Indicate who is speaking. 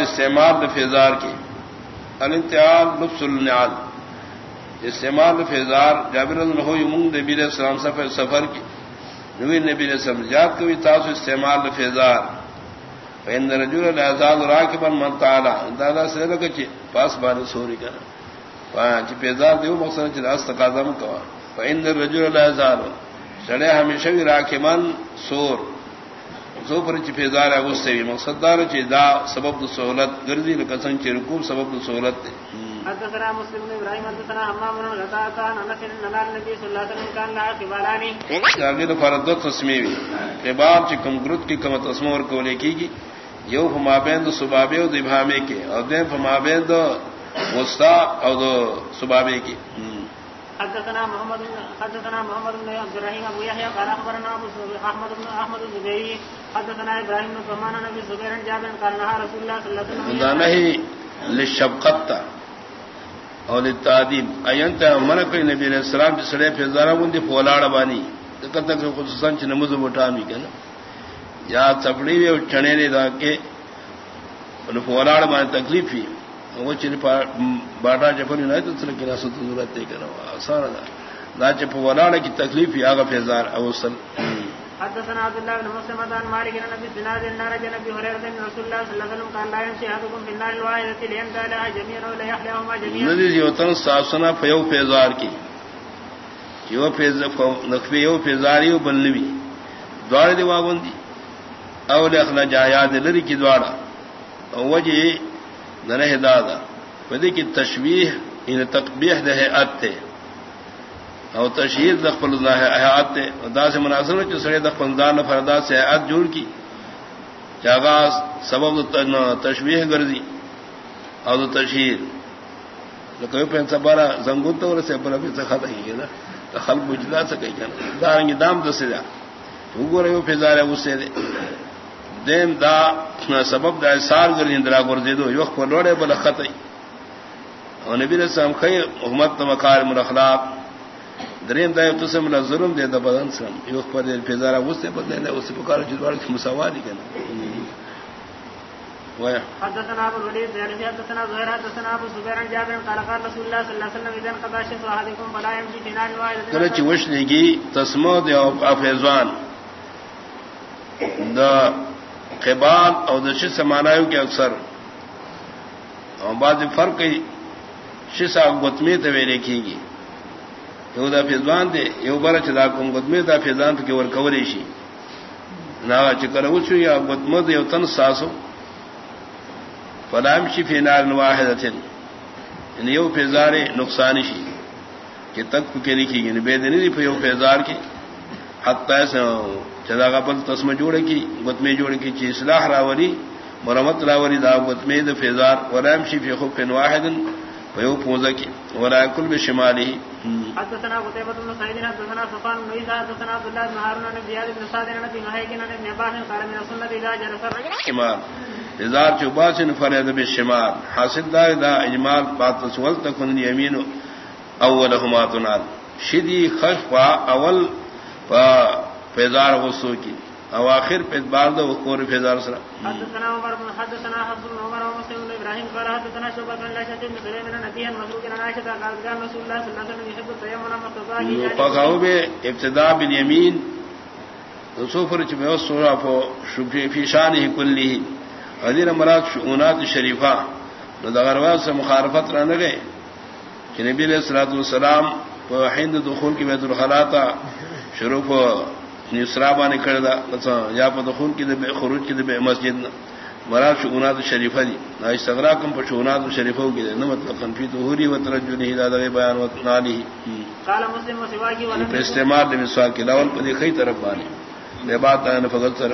Speaker 1: استعمال فیضار کی۔ الانتعال لبس النعال۔ استعمال فیضار۔ جابر الحو یمنگ نبی السلام سفر سفر کی۔ نبی نبی السلام جات کو بھی تاث استعمال فیضار۔ فإن رجل لا يزال راكبا من تعالى۔ دادا سيدك چي پاس بار سوري كنا فان چي پیزار دیو مقصد چي راست قدم کوا فإن الرجل لا يزال سڑے ہمیشہ بھی سور۔ زو پر چی اس سے بھی مقصد دار چی دا سبب دو سہولت گردی لکسن چی رکوب سبب دو سہولت دے۔
Speaker 2: حدثنا مسلم بن ابراهيم حدثنا حمام بن غطاء كان انس بن النبي صلى الله عليه وسلم كان لا قبالاني
Speaker 1: اگے فرد تسمی بھی قبال چ کم گرد کی کم تسمو اور کو لے کی گی۔ یو فمابین سبابے اور دبھامے کے اور دین فمابین وسطا اور سبابے کی
Speaker 2: حدثنا محمد حدثنا محمد بن عبد الرحيم ابو يحيى قال اخبرنا ابو احمد بن احمد الزبيري حدثنا ابراهيم بن سمان نبي زبير جابر قال نهى رسول الله صلى الله عليه وسلم.
Speaker 1: نہیں للشبقت اور للتعذيب اينت منك نبی علیہ السلام جسڑے فزارہ بندی پولاڑ بانی۔ تک تک خصوصا نماز بٹامی کنا یا چپڑی بھی چنے نے دا کے۔ فوراڑ میں تکلیف ہی وہ چن باٹا نہ تو سر کی نسل ضرورت ہے کہ آسان تھا نہ چپ ولاڑ کی تکلیف ہی آگا فیضار اوسل
Speaker 2: حدثنا عبد الله بن مسلم عن مالك بن ابي سناد النار جن ابي هريره رسول الله صلى الله عليه وسلم قال لا يمشي احدكم في النار الواحده ليمتى لها جميعا ولا يحلمهما جميعا.
Speaker 1: ندی یوتن ساسنا فیو فیضار کی۔ جو فیض نخفی یو فیضاری بنلوی۔ دوار دی وابندی۔ اول اخلا جایات لری کی دوارا۔ وجہ نرہ دادا ودی کی تشبیح ان تقبیح دہ ات او تشہیر دخل اللہ احاط تے دا سے مناظر چ سڑے دخل دار فردا سے ات جوڑ کی جاگا سبب تشبیح گردی او تشہیر کوئی پہنچا بارا زنگو تو سے بڑا بھی سکھا دیں نا تو خلق بجلا سکے کیا داریں دام دس سے جا وہ گو رہے ہو پھر جا رہے اس سے دیم دا سبب دا سار گر اندرا گر دے دو یوخ پر لوڑے بل خط اور نبی رسام خی محمد مکار اخلاق. دریم دا تو ملا ظلم دے دا بدن سم یوخ پر دے فزارا اس سے بدلے نہ اس پکار جدوار کی مساوالی کنا
Speaker 2: حدثنا ابو الوليد زياد حدثنا زهير حدثنا ابو سفيان جابر قال قال رسول الله صلى الله عليه وسلم اذا قضى شيء احدكم فلا يمشي في نار واحد
Speaker 1: کرچ وش لگی تسمو دا قبال او د شس مانایو کې اکثر. او بعد فرق شس او غتمی ته ویل کېږي. یو دا فیضان دی، یو بل چې دا کوم غتمی دا فیضان ته ور کولې شي نا چې کله یا غتمه دی یو تن ساسو. فلام شي فی نار واحده. ان یو فیزار نقصان شي. کہ تک کې لیکيږي نه به دې نه په یو فیزار کې. حتی چدا کا پل تسم جوڑے کی گتمے جوڑے کی چی اصلاح راوری مرمت راوری دا گتمے د فیزار ورام شی فی خف واحد ويو پوزکی ولا کل بشماله.
Speaker 2: حدثنا قتيبة بن سعيد حدثنا صفان بن عيسى حدثنا عبد الله بن هارون بن زياد بن سعد بن ابي مهيك بن ابن عباس قال من السنة اذا جلس الرجل
Speaker 1: ازار چوباس فرد بالشمال. حاصل دار دا اجمال بات سول تكون اليمين اولهما تنال. شدی خشفا اول فیضار غصو کی او آخر پہ بار دو وقور فیضار سرا.
Speaker 2: حدثنا عمر بن حدثنا حفص بن عمر ومسلم بن ابراهيم قال حدثنا شعبة بن لاشة بن سليم بن نبيا مسروق بن عائشة قال كان رسول الله صلى الله عليه وسلم يحب التيمم مقتضاه
Speaker 1: فقهوا بابتداء باليمين سوفر چ میں سورا فو شفی فی شانه کله حضرت مراد شؤونات شریفہ. دغروا سے مخالفت رہ گئے کہ نبی علیہ الصلوۃ والسلام هند دخول کی بیت الخلاء تا شروع کو نسرابا نے کر دا یا دخول کی دے خروج کی دے مسجد مراد شؤونات شریفہ دی نہ استغرا کم په شؤونات شریفہ کی نہ مطلب فی ظهوری و ترجل ہدا دے بیان و نالی
Speaker 2: قال مسلم وسواکی ولم
Speaker 1: استعمال دے مسواک لاول په دې خی طرف باندې. بے بات ہے فضل سر